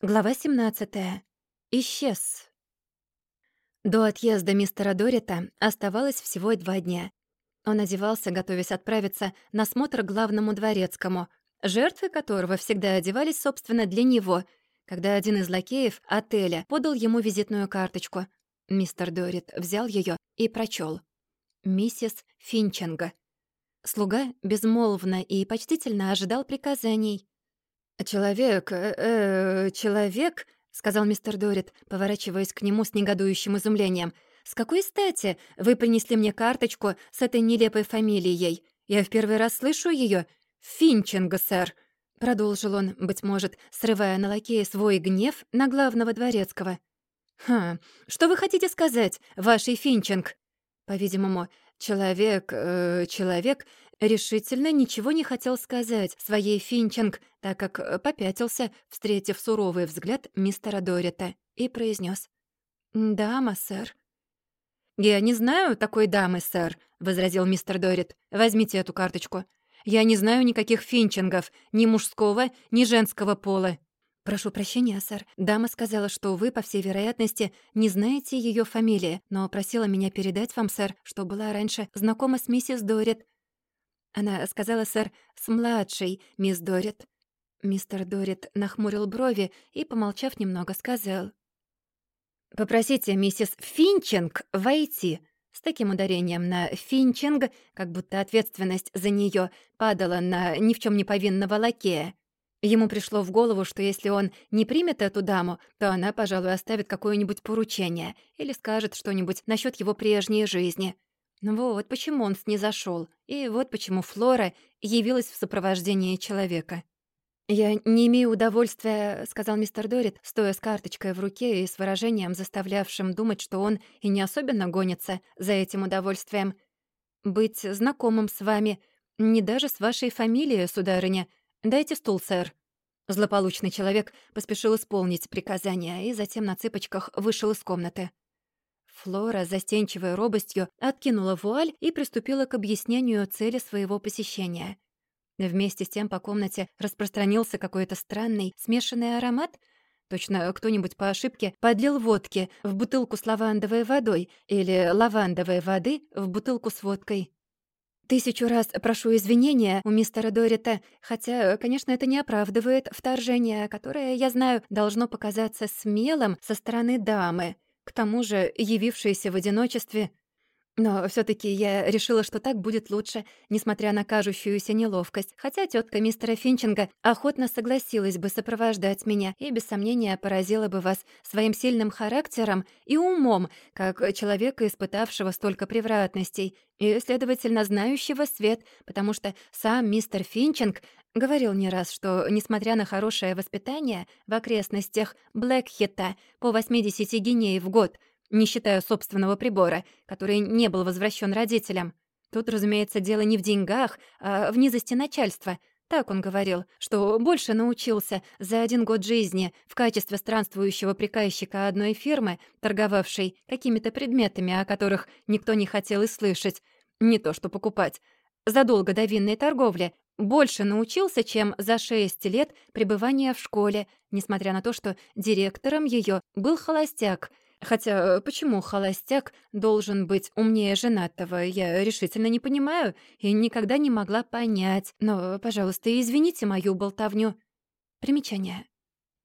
Глава 17. Исчез. До отъезда мистера Дорита оставалось всего два дня. Он одевался, готовясь отправиться на смотр главному дворецкому, жертвы которого всегда одевались, собственно, для него, когда один из лакеев отеля подал ему визитную карточку. Мистер Дорит взял ее и прочел: «Миссис Финчинга». Слуга безмолвно и почтительно ожидал приказаний. «Человек, э, э человек», — сказал мистер Дорит, поворачиваясь к нему с негодующим изумлением. «С какой стати вы принесли мне карточку с этой нелепой фамилией? Я в первый раз слышу ее. Финчинга, сэр», — продолжил он, быть может, срывая на лакея свой гнев на главного дворецкого. «Ха, что вы хотите сказать, вашей Финчинг?» По-видимому, человек, э, человек решительно ничего не хотел сказать своей Финчинг, так как э, попятился, встретив суровый взгляд мистера Дорита, и произнес: «Дама, сэр». «Я не знаю такой дамы, сэр», — возразил мистер Дорит. «Возьмите эту карточку. Я не знаю никаких финчингов, ни мужского, ни женского пола». «Прошу прощения, сэр. Дама сказала, что вы, по всей вероятности, не знаете ее фамилии, но просила меня передать вам, сэр, что была раньше знакома с миссис Дорит, она сказала, сэр, с младшей, мисс Дорит. Мистер Дорит нахмурил брови и, помолчав немного, сказал. «Попросите миссис Финчинг войти». С таким ударением на «Финчинг», как будто ответственность за нее падала на ни в чем не повинного лакея. Ему пришло в голову, что если он не примет эту даму, то она, пожалуй, оставит какое-нибудь поручение или скажет что-нибудь насчет его прежней жизни. Ну вот почему он снизошёл, и вот почему Флора явилась в сопровождении человека. «Я не имею удовольствия», — сказал мистер Дорит, стоя с карточкой в руке и с выражением, заставлявшим думать, что он и не особенно гонится за этим удовольствием. «Быть знакомым с вами, не даже с вашей фамилией, сударыня. Дайте стул, сэр». Злополучный человек поспешил исполнить приказание и затем на цыпочках вышел из комнаты. Флора, застенчивой робостью, откинула вуаль и приступила к объяснению цели своего посещения. Вместе с тем по комнате распространился какой-то странный смешанный аромат. Точно кто-нибудь по ошибке подлил водки в бутылку с лавандовой водой или лавандовой воды в бутылку с водкой. Тысячу раз прошу извинения у мистера Дорита, хотя, конечно, это не оправдывает вторжение, которое, я знаю, должно показаться смелым со стороны дамы — к тому же явившиеся в одиночестве. Но все таки я решила, что так будет лучше, несмотря на кажущуюся неловкость, хотя тетка мистера Финчинга охотно согласилась бы сопровождать меня и, без сомнения, поразила бы вас своим сильным характером и умом, как человека, испытавшего столько превратностей, и, следовательно, знающего свет, потому что сам мистер Финчинг Говорил не раз, что, несмотря на хорошее воспитание в окрестностях Блэкхита по 80 гиней в год, не считая собственного прибора, который не был возвращен родителям, тут, разумеется, дело не в деньгах, а в низости начальства. Так он говорил, что больше научился за один год жизни в качестве странствующего приказчика одной фирмы, торговавшей какими-то предметами, о которых никто не хотел и слышать, не то что покупать, задолго до винной торговли, больше научился, чем за шесть лет пребывания в школе, несмотря на то, что директором ее был холостяк. Хотя э, почему холостяк должен быть умнее женатого, я решительно не понимаю и никогда не могла понять. Но, пожалуйста, извините мою болтовню. Примечание.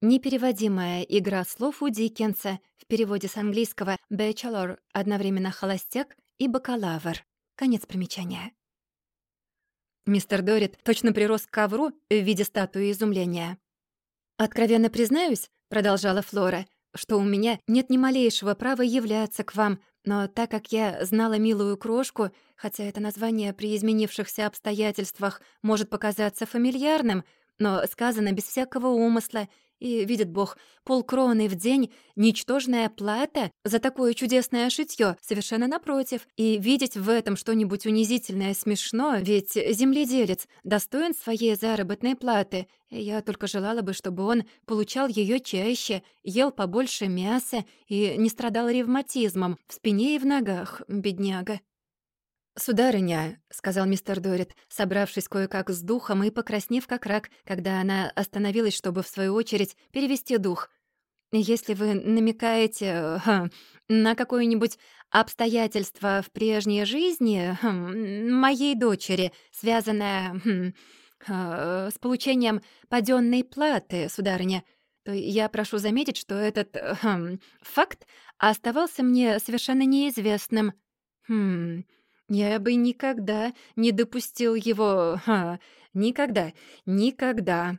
Непереводимая игра слов у Диккенса в переводе с английского «bachelor» одновременно холостяк и бакалавр. Конец примечания. Мистер Дорит точно прирос к ковру в виде статуи изумления. «Откровенно признаюсь», — продолжала Флора, «что у меня нет ни малейшего права являться к вам, но так как я знала милую крошку, хотя это название при изменившихся обстоятельствах может показаться фамильярным, но сказано без всякого умысла и, видит Бог, полкроны в день — ничтожная плата за такое чудесное шитьё, совершенно напротив. И видеть в этом что-нибудь унизительное смешно, ведь земледелец достоин своей заработной платы. И я только желала бы, чтобы он получал её чаще, ел побольше мяса и не страдал ревматизмом в спине и в ногах, бедняга. «Сударыня», — сказал мистер Дорит, собравшись кое-как с духом и покраснев как рак, когда она остановилась, чтобы, в свою очередь, перевести дух. «Если вы намекаете ха, на какое-нибудь обстоятельство в прежней жизни хм, моей дочери, связанное хм, э, с получением паденной платы, сударыня, то я прошу заметить, что этот хм, факт оставался мне совершенно неизвестным. Хм, я бы никогда не допустил его... Ха, никогда, никогда.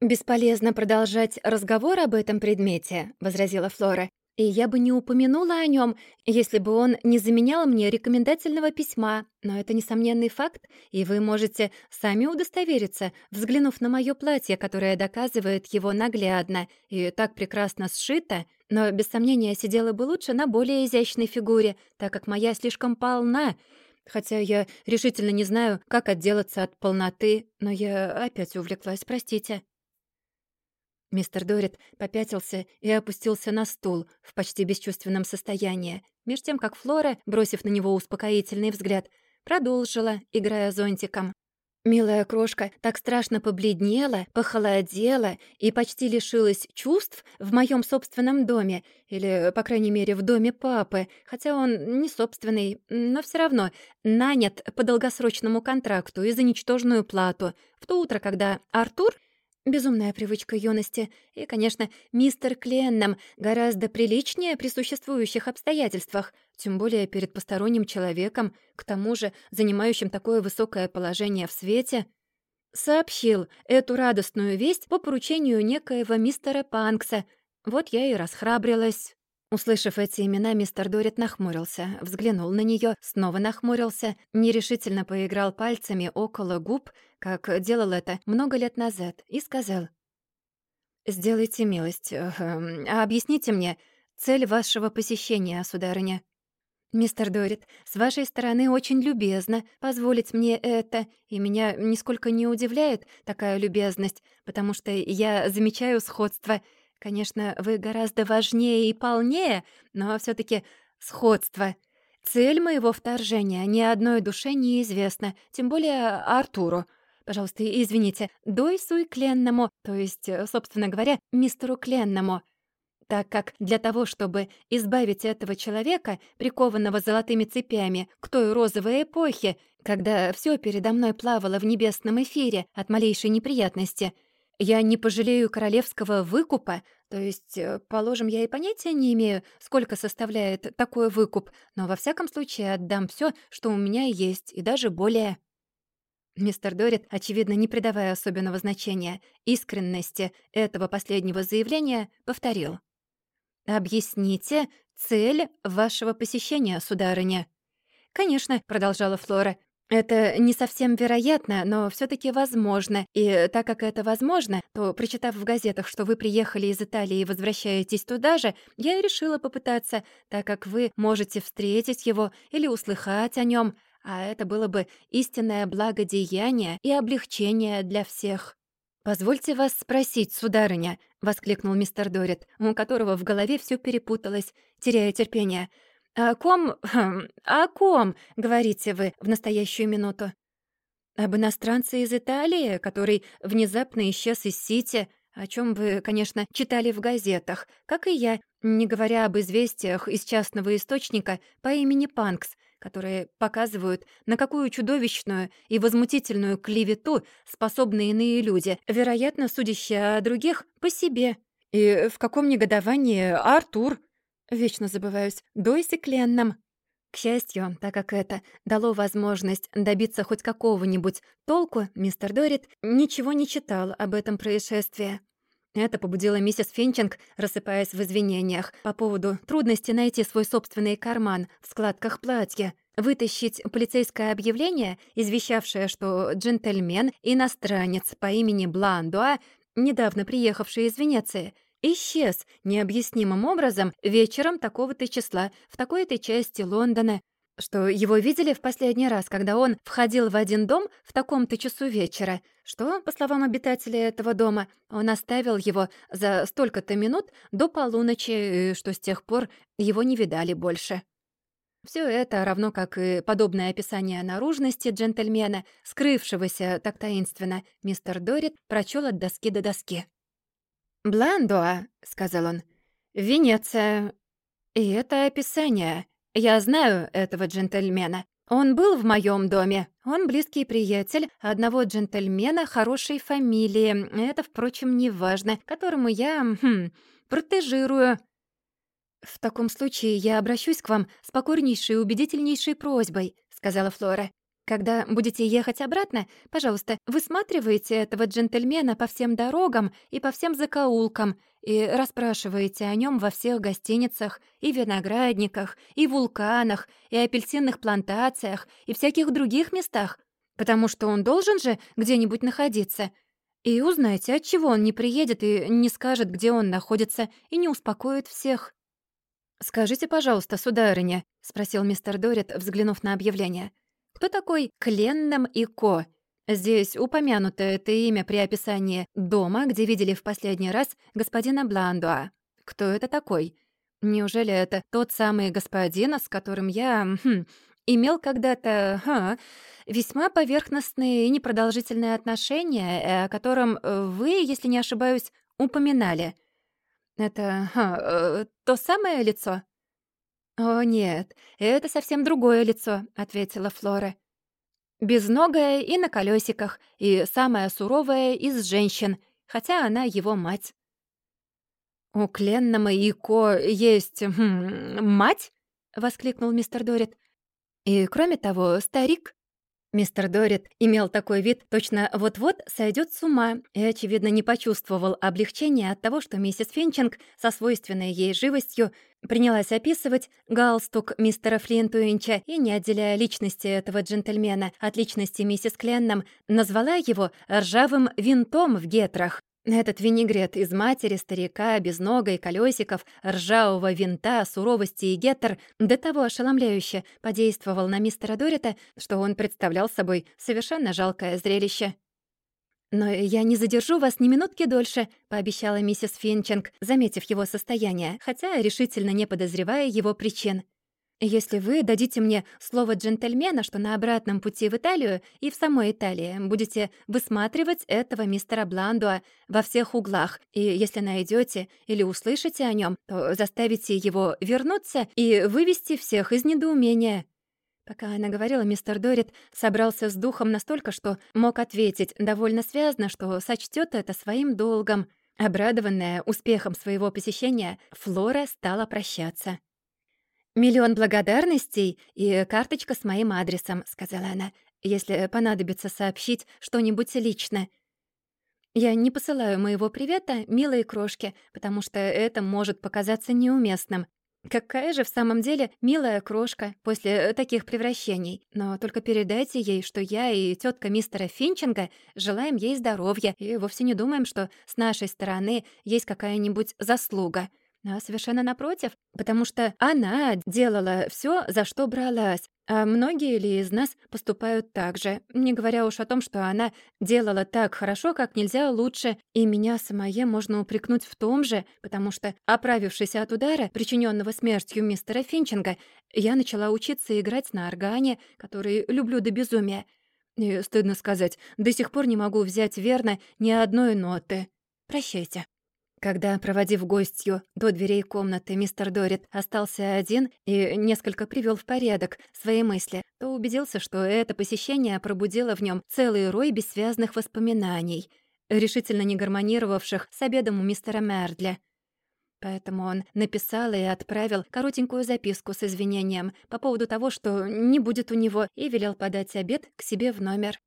«Бесполезно продолжать разговор об этом предмете», — возразила Флора. «И я бы не упомянула о нем, если бы он не заменял мне рекомендательного письма. Но это несомненный факт, и вы можете сами удостовериться, взглянув на мое платье, которое доказывает его наглядно и так прекрасно сшито, но без сомнения сидела бы лучше на более изящной фигуре, так как моя слишком полна, хотя я решительно не знаю, как отделаться от полноты, но я опять увлеклась, простите». Мистер Дорит попятился и опустился на стул в почти бесчувственном состоянии, меж тем как Флора, бросив на него успокоительный взгляд, продолжила, играя зонтиком. Милая крошка так страшно побледнела, похолодела и почти лишилась чувств в моем собственном доме, или, по крайней мере, в доме папы, хотя он не собственный, но все равно нанят по долгосрочному контракту и за ничтожную плату. В то утро, когда Артур Безумная привычка юности. И, конечно, мистер Кленном гораздо приличнее при существующих обстоятельствах, тем более перед посторонним человеком, к тому же занимающим такое высокое положение в свете, сообщил эту радостную весть по поручению некоего мистера Панкса. Вот я и расхрабрилась. Услышав эти имена, мистер Дорит нахмурился, взглянул на нее, снова нахмурился, нерешительно поиграл пальцами около губ, как делал это много лет назад, и сказал. «Сделайте милость, э, а объясните мне цель вашего посещения, сударыня». «Мистер Дорит, с вашей стороны очень любезно позволить мне это, и меня нисколько не удивляет такая любезность, потому что я замечаю сходство — Конечно, вы гораздо важнее и полнее, но все таки сходство. Цель моего вторжения ни одной душе не известна, тем более Артуру. Пожалуйста, извините, Дойсу и Кленному, то есть, собственно говоря, мистеру Кленному. Так как для того, чтобы избавить этого человека, прикованного золотыми цепями, к той розовой эпохе, когда все передо мной плавало в небесном эфире от малейшей неприятности — я не пожалею королевского выкупа, то есть, э, положим, я и понятия не имею, сколько составляет такой выкуп, но во всяком случае отдам все, что у меня есть, и даже более». Мистер Дорит, очевидно, не придавая особенного значения искренности этого последнего заявления, повторил. «Объясните цель вашего посещения, сударыня». «Конечно», — продолжала Флора, это не совсем вероятно, но все таки возможно. И так как это возможно, то, прочитав в газетах, что вы приехали из Италии и возвращаетесь туда же, я решила попытаться, так как вы можете встретить его или услыхать о нем, а это было бы истинное благодеяние и облегчение для всех. «Позвольте вас спросить, сударыня», — воскликнул мистер Дорит, у которого в голове все перепуталось, теряя терпение — «О ком... Хм, о ком, говорите вы в настоящую минуту?» «Об иностранце из Италии, который внезапно исчез из Сити, о чем вы, конечно, читали в газетах, как и я, не говоря об известиях из частного источника по имени Панкс, которые показывают, на какую чудовищную и возмутительную клевету способны иные люди, вероятно, судящие о других по себе. И в каком негодовании Артур, Вечно забываюсь. Дойси Кленном. К счастью, так как это дало возможность добиться хоть какого-нибудь толку, мистер Дорит ничего не читал об этом происшествии. Это побудило миссис Финчинг, рассыпаясь в извинениях по поводу трудности найти свой собственный карман в складках платья, вытащить полицейское объявление, извещавшее, что джентльмен, иностранец по имени Бландуа, недавно приехавший из Венеции, исчез необъяснимым образом вечером такого-то числа в такой-то части Лондона, что его видели в последний раз, когда он входил в один дом в таком-то часу вечера, что, по словам обитателей этого дома, он оставил его за столько-то минут до полуночи, и что с тех пор его не видали больше. Все это, равно как и подобное описание наружности джентльмена, скрывшегося так таинственно, мистер Дорит прочел от доски до доски. «Бландуа», — сказал он, — «Венеция». И это описание. Я знаю этого джентльмена. Он был в моем доме. Он близкий приятель одного джентльмена хорошей фамилии. Это, впрочем, не важно, которому я хм, протежирую. «В таком случае я обращусь к вам с покорнейшей и убедительнейшей просьбой», — сказала Флора. «Когда будете ехать обратно, пожалуйста, высматривайте этого джентльмена по всем дорогам и по всем закоулкам и расспрашивайте о нем во всех гостиницах и виноградниках, и вулканах, и апельсинных плантациях, и всяких других местах, потому что он должен же где-нибудь находиться. И узнайте, отчего он не приедет и не скажет, где он находится, и не успокоит всех». «Скажите, пожалуйста, сударыня», — спросил мистер Дорит, взглянув на объявление, «кто такой Кленном и Ко? Здесь упомянуто это имя при описании дома, где видели в последний раз господина Бландуа. Кто это такой? Неужели это тот самый господин, с которым я хм, имел когда-то весьма поверхностные и непродолжительные отношения, о котором вы, если не ошибаюсь, упоминали?» «Это ха, э, то самое лицо?» «О, нет, это совсем другое лицо», — ответила Флора. «Безногая и на колесиках, и самая суровая из женщин, хотя она его мать». «У Кленнама и Ко есть хм, мать?» — воскликнул мистер Дорит. «И кроме того, старик Мистер Дорит имел такой вид, точно вот-вот сойдет с ума, и, очевидно, не почувствовал облегчения от того, что миссис Финчинг со свойственной ей живостью принялась описывать галстук мистера Флинтуинча и, не отделяя личности этого джентльмена от личности миссис Кленном, назвала его «ржавым винтом в гетрах». Этот винегрет из матери, старика, безнога и колесиков, ржавого винта, суровости и геттер до того ошеломляюще подействовал на мистера Дорита, что он представлял собой совершенно жалкое зрелище. «Но я не задержу вас ни минутки дольше», — пообещала миссис Финчинг, заметив его состояние, хотя решительно не подозревая его причин. Если вы дадите мне слово джентльмена, что на обратном пути в Италию и в самой Италии будете высматривать этого мистера Бландуа во всех углах, и если найдете или услышите о нем, то заставите его вернуться и вывести всех из недоумения». Пока она говорила, мистер Дорит собрался с духом настолько, что мог ответить довольно связно, что сочтет это своим долгом. Обрадованная успехом своего посещения, Флора стала прощаться. «Миллион благодарностей и карточка с моим адресом», — сказала она, «если понадобится сообщить что-нибудь лично. Я не посылаю моего привета милой крошке, потому что это может показаться неуместным. Какая же в самом деле милая крошка после таких превращений. Но только передайте ей, что я и тетка мистера Финчинга желаем ей здоровья и вовсе не думаем, что с нашей стороны есть какая-нибудь заслуга» а совершенно напротив, потому что она делала все, за что бралась, а многие ли из нас поступают так же, не говоря уж о том, что она делала так хорошо, как нельзя лучше, и меня самое можно упрекнуть в том же, потому что, оправившись от удара, причиненного смертью мистера Финчинга, я начала учиться играть на органе, который люблю до безумия. И, стыдно сказать, до сих пор не могу взять верно ни одной ноты. Прощайте. Когда, проводив гостью до дверей комнаты, мистер Дорит остался один и несколько привел в порядок свои мысли, то убедился, что это посещение пробудило в нем целый рой бессвязных воспоминаний, решительно не гармонировавших с обедом у мистера Мердля. Поэтому он написал и отправил коротенькую записку с извинением по поводу того, что не будет у него, и велел подать обед к себе в номер.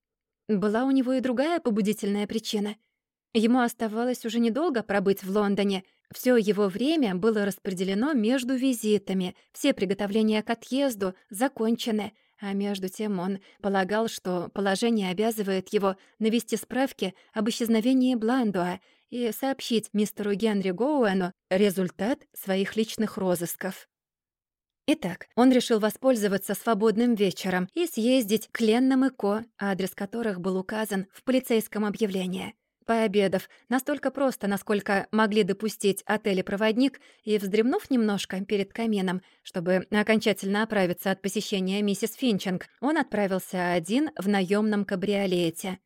Была у него и другая побудительная причина — Ему оставалось уже недолго пробыть в Лондоне. Все его время было распределено между визитами, все приготовления к отъезду закончены, а между тем он полагал, что положение обязывает его навести справки об исчезновении Бландуа и сообщить мистеру Генри Гоуэну результат своих личных розысков. Итак, он решил воспользоваться свободным вечером и съездить к Леннам и Ко, адрес которых был указан в полицейском объявлении. Пообедав, настолько просто, насколько могли допустить отель и проводник, и вздремнув немножко перед камином, чтобы окончательно оправиться от посещения миссис Финчинг, он отправился один в наемном кабриолете.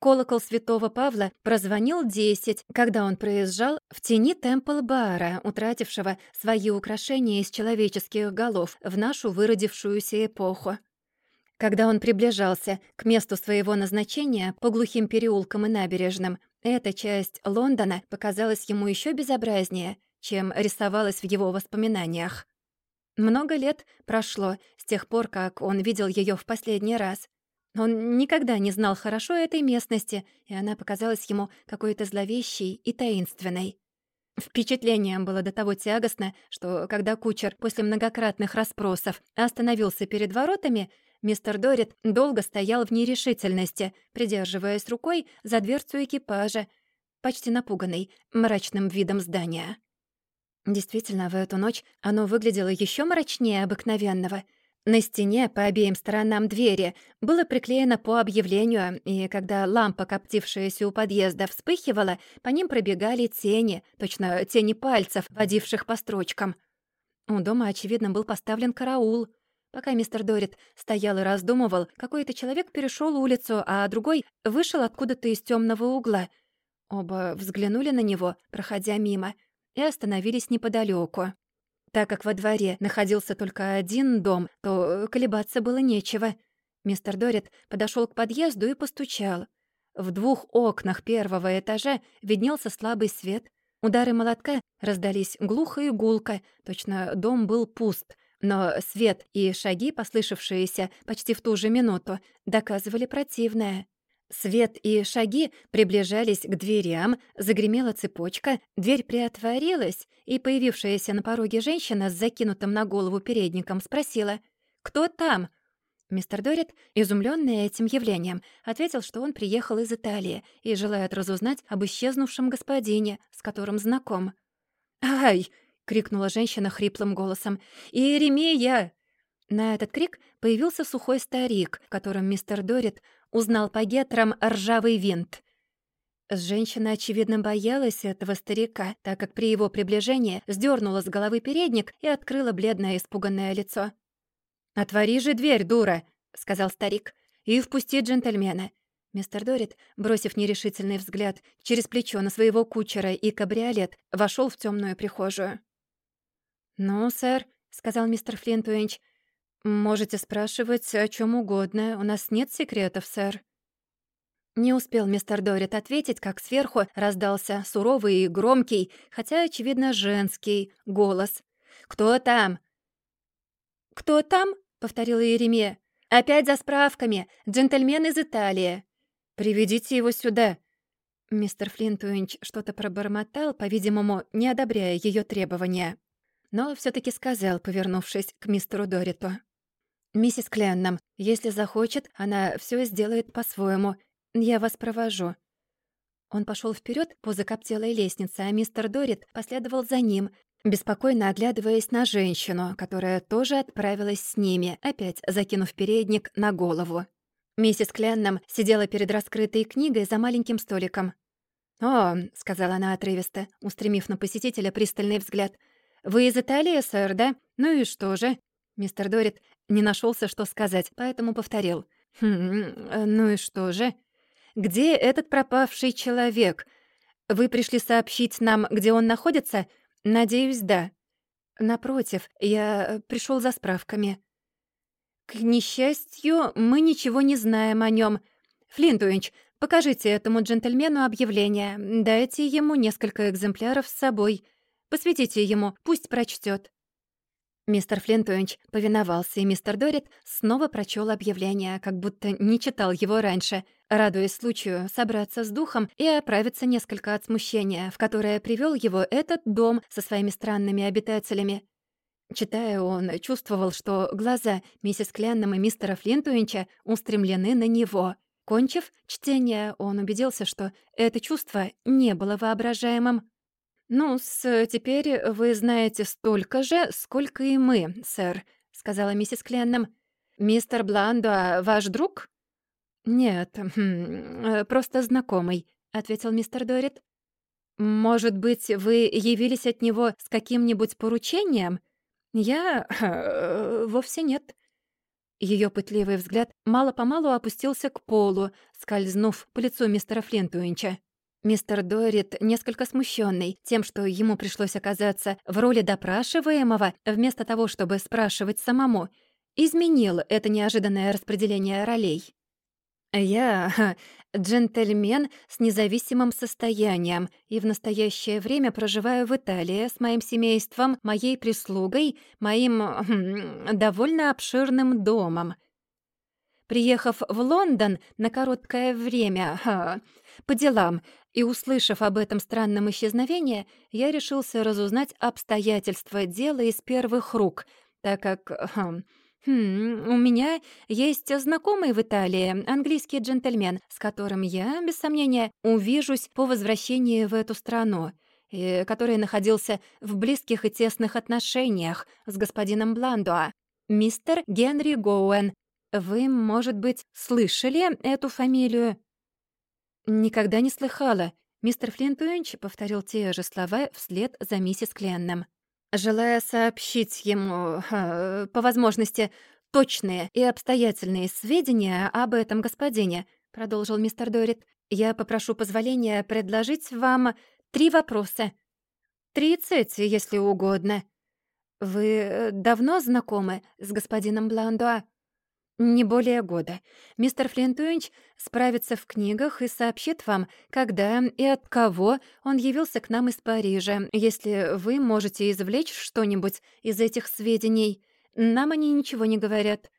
Колокол святого Павла прозвонил десять, когда он проезжал в тени Темпл-бара, утратившего свои украшения из человеческих голов в нашу выродившуюся эпоху. Когда он приближался к месту своего назначения по глухим переулкам и набережным, эта часть Лондона показалась ему еще безобразнее, чем рисовалась в его воспоминаниях. Много лет прошло с тех пор, как он видел ее в последний раз. Он никогда не знал хорошо этой местности, и она показалась ему какой-то зловещей и таинственной. Впечатление было до того тягостно, что когда кучер после многократных расспросов остановился перед воротами, Мистер Дорит долго стоял в нерешительности, придерживаясь рукой за дверцу экипажа, почти напуганный мрачным видом здания. Действительно, в эту ночь оно выглядело еще мрачнее обыкновенного. На стене по обеим сторонам двери было приклеено по объявлению, и когда лампа, коптившаяся у подъезда, вспыхивала, по ним пробегали тени, точно тени пальцев, водивших по строчкам. У дома, очевидно, был поставлен караул — Пока мистер Дорит стоял и раздумывал, какой-то человек перешел улицу, а другой вышел откуда-то из темного угла. Оба взглянули на него, проходя мимо, и остановились неподалеку. Так как во дворе находился только один дом, то колебаться было нечего. Мистер Дорит подошел к подъезду и постучал. В двух окнах первого этажа виднелся слабый свет. Удары молотка раздались глухо и гулко, точно дом был пуст — но свет и шаги, послышавшиеся почти в ту же минуту, доказывали противное. Свет и шаги приближались к дверям, загремела цепочка, дверь приотворилась, и появившаяся на пороге женщина с закинутым на голову передником спросила «Кто там?». Мистер Дорит, изумленный этим явлением, ответил, что он приехал из Италии и желает разузнать об исчезнувшем господине, с которым знаком. «Ай!» — крикнула женщина хриплым голосом. «Иеремия!» На этот крик появился сухой старик, которым мистер Дорит узнал по гетрам ржавый винт. Женщина, очевидно, боялась этого старика, так как при его приближении сдернула с головы передник и открыла бледное испуганное лицо. «Отвори же дверь, дура!» — сказал старик. «И впусти джентльмена». Мистер Дорит, бросив нерешительный взгляд через плечо на своего кучера и кабриолет, вошел в темную прихожую. «Ну, сэр», — сказал мистер Флинтуинч, — «можете спрашивать о чем угодно. У нас нет секретов, сэр». Не успел мистер Дорит ответить, как сверху раздался суровый и громкий, хотя, очевидно, женский голос. «Кто там?» «Кто там?» — повторила Еремия. «Опять за справками. Джентльмен из Италии. Приведите его сюда». Мистер Флинтуинч что-то пробормотал, по-видимому, не одобряя ее требования но все таки сказал, повернувшись к мистеру Дориту. «Миссис Кленном, если захочет, она все сделает по-своему. Я вас провожу». Он пошел вперед по закоптелой лестнице, а мистер Дорит последовал за ним, беспокойно оглядываясь на женщину, которая тоже отправилась с ними, опять закинув передник на голову. Миссис Кленном сидела перед раскрытой книгой за маленьким столиком. «О», — сказала она отрывисто, устремив на посетителя пристальный взгляд, «Вы из Италии, сэр, да? Ну и что же?» Мистер Дорит не нашелся, что сказать, поэтому повторил. «Хм, ну и что же? Где этот пропавший человек? Вы пришли сообщить нам, где он находится? Надеюсь, да. Напротив, я пришел за справками. К несчастью, мы ничего не знаем о нем. Флинтуинч, покажите этому джентльмену объявление. Дайте ему несколько экземпляров с собой. Посветите ему, пусть прочтет. Мистер Флинтуинч повиновался, и мистер Дорит снова прочел объявление, как будто не читал его раньше, радуясь случаю собраться с духом и оправиться несколько от смущения, в которое привел его этот дом со своими странными обитателями. Читая, он чувствовал, что глаза миссис Кленном и мистера Флинтуинча устремлены на него. Кончив чтение, он убедился, что это чувство не было воображаемым. Ну с теперь вы знаете столько же, сколько и мы, сэр», — сказала миссис Кленном. «Мистер Бландо ваш друг?» «Нет, хм, э, просто знакомый», — ответил мистер Дорит. «Может быть, вы явились от него с каким-нибудь поручением?» «Я... Э, вовсе нет». Ее пытливый взгляд мало-помалу опустился к полу, скользнув по лицу мистера Флинтуинча. Мистер Дорит, несколько смущенный тем, что ему пришлось оказаться в роли допрашиваемого, вместо того, чтобы спрашивать самому, изменил это неожиданное распределение ролей. «Я джентльмен с независимым состоянием и в настоящее время проживаю в Италии с моим семейством, моей прислугой, моим хм, довольно обширным домом. Приехав в Лондон на короткое время по делам и услышав об этом странном исчезновении, я решился разузнать обстоятельства дела из первых рук, так как... Хм, «Хм, у меня есть знакомый в Италии, английский джентльмен, с которым я, без сомнения, увижусь по возвращении в эту страну, и который находился в близких и тесных отношениях с господином Бландуа, мистер Генри Гоуэн. Вы, может быть, слышали эту фамилию?» «Никогда не слыхала», — мистер Флинтуинч повторил те же слова вслед за миссис Кленном желая сообщить ему, по возможности, точные и обстоятельные сведения об этом господине, продолжил мистер Дорит, я попрошу позволения предложить вам три вопроса. Тридцать, если угодно. Вы давно знакомы с господином Бландуа? Не более года. Мистер Флинтуинч справится в книгах и сообщит вам, когда и от кого он явился к нам из Парижа, если вы можете извлечь что-нибудь из этих сведений. Нам они ничего не говорят.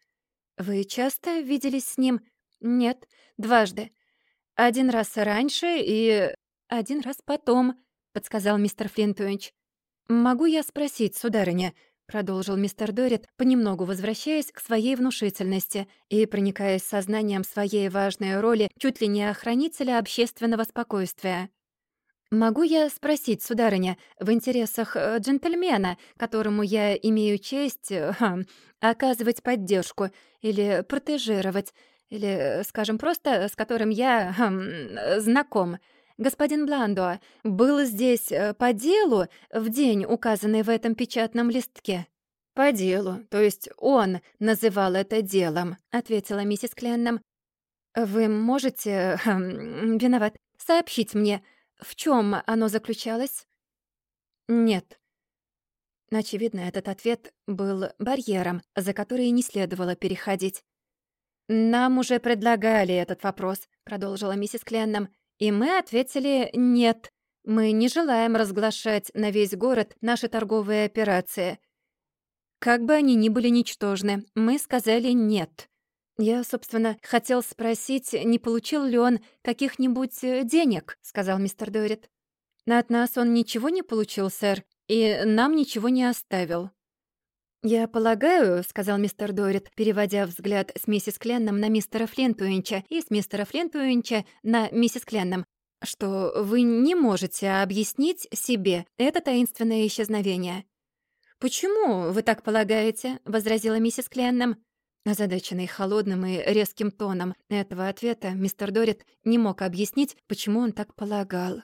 Вы часто виделись с ним? Нет, дважды. Один раз раньше и один раз потом, подсказал мистер Флинтуинч. Могу я спросить, сударыня, — продолжил мистер Дорит, понемногу возвращаясь к своей внушительности и проникаясь сознанием своей важной роли чуть ли не охранителя общественного спокойствия. «Могу я спросить, сударыня, в интересах э, джентльмена, которому я имею честь э, оказывать поддержку или протежировать, или, э, скажем просто, с которым я э, знаком, — господин Бландуа был здесь э, по делу в день, указанный в этом печатном листке?» «По делу, то есть он называл это делом», — ответила миссис Кленном. «Вы можете, хм, виноват, сообщить мне, в чем оно заключалось?» «Нет». Очевидно, этот ответ был барьером, за который не следовало переходить. «Нам уже предлагали этот вопрос», — продолжила миссис Кленном. И мы ответили «нет». Мы не желаем разглашать на весь город наши торговые операции. Как бы они ни были ничтожны, мы сказали «нет». «Я, собственно, хотел спросить, не получил ли он каких-нибудь э, денег», — сказал мистер Дорит. «От нас он ничего не получил, сэр, и нам ничего не оставил». «Я полагаю», — сказал мистер Дорит, переводя взгляд с миссис Кленном на мистера Флинтуинча и с мистера Флинтуинча на миссис Кленном, «что вы не можете объяснить себе это таинственное исчезновение». «Почему вы так полагаете?» — возразила миссис Кленном. Озадаченный холодным и резким тоном этого ответа, мистер Дорит не мог объяснить, почему он так полагал.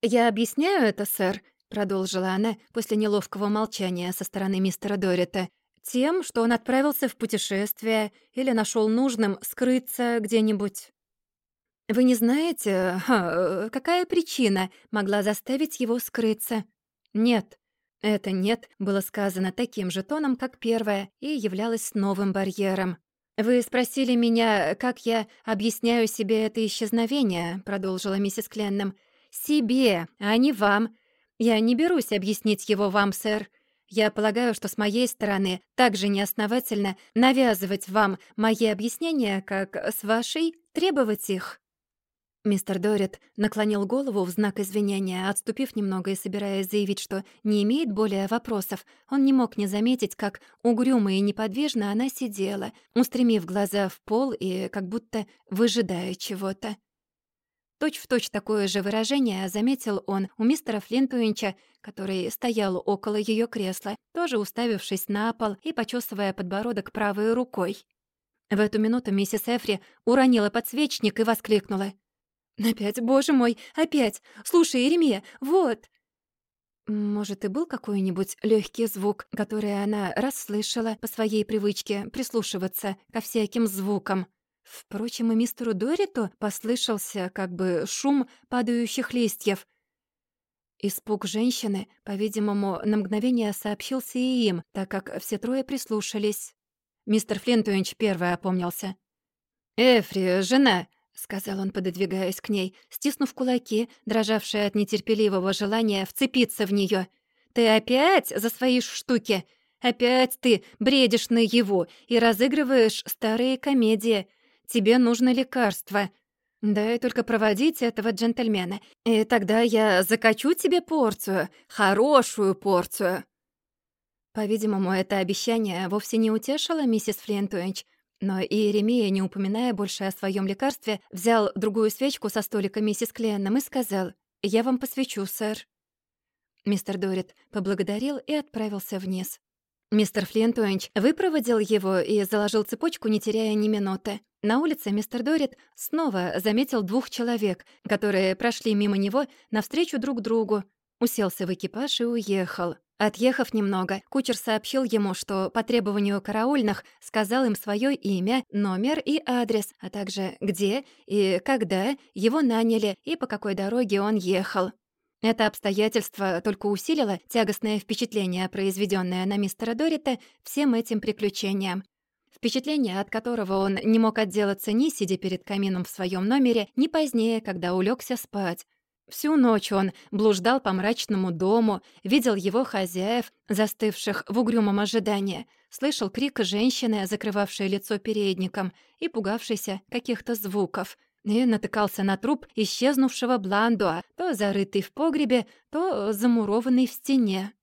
«Я объясняю это, сэр», — продолжила она после неловкого молчания со стороны мистера Дорита, «тем, что он отправился в путешествие или нашел нужным скрыться где-нибудь». «Вы не знаете, какая причина могла заставить его скрыться?» «Нет». Это «нет» было сказано таким же тоном, как первое, и являлось новым барьером. «Вы спросили меня, как я объясняю себе это исчезновение», — продолжила миссис Кленном. «Себе, а не вам. «Я не берусь объяснить его вам, сэр. Я полагаю, что с моей стороны также неосновательно навязывать вам мои объяснения, как с вашей требовать их». Мистер Дорит наклонил голову в знак извинения, отступив немного и собираясь заявить, что не имеет более вопросов. Он не мог не заметить, как угрюмо и неподвижно она сидела, устремив глаза в пол и как будто выжидая чего-то. Точь-в-точь такое же выражение заметил он у мистера Флинтуинча, который стоял около ее кресла, тоже уставившись на пол и почесывая подбородок правой рукой. В эту минуту миссис Эфри уронила подсвечник и воскликнула. Опять, боже мой, опять! Слушай, Еремия, вот!» Может, и был какой-нибудь легкий звук, который она расслышала по своей привычке прислушиваться ко всяким звукам. Впрочем, и мистеру Дориту послышался как бы шум падающих листьев. Испуг женщины, по-видимому, на мгновение сообщился и им, так как все трое прислушались. Мистер Флинтуинч первый опомнился. «Эфри, жена, — сказал он, пододвигаясь к ней, стиснув кулаки, дрожавшие от нетерпеливого желания вцепиться в нее. «Ты опять за свои штуки? Опять ты бредишь на его и разыгрываешь старые комедии. Тебе нужно лекарство. Дай только проводить этого джентльмена, и тогда я закачу тебе порцию, хорошую порцию». По-видимому, это обещание вовсе не утешило миссис Флинтуинч, но Иеремия, не упоминая больше о своем лекарстве, взял другую свечку со столика миссис Кленном и сказал «Я вам посвечу, сэр». Мистер Дорит поблагодарил и отправился вниз. Мистер Флинтуэнч выпроводил его и заложил цепочку, не теряя ни минуты. На улице мистер Дорит снова заметил двух человек, которые прошли мимо него навстречу друг другу, уселся в экипаж и уехал. Отъехав немного, кучер сообщил ему, что по требованию караульных сказал им свое имя, номер и адрес, а также где и когда его наняли и по какой дороге он ехал. Это обстоятельство только усилило тягостное впечатление, произведенное на мистера Дорита всем этим приключением. Впечатление, от которого он не мог отделаться ни сидя перед камином в своем номере, ни позднее, когда улегся спать. Всю ночь он блуждал по мрачному дому, видел его хозяев, застывших в угрюмом ожидании, слышал крик женщины, закрывавшей лицо передником и пугавшейся каких-то звуков, и натыкался на труп исчезнувшего Бландуа, то зарытый в погребе, то замурованный в стене.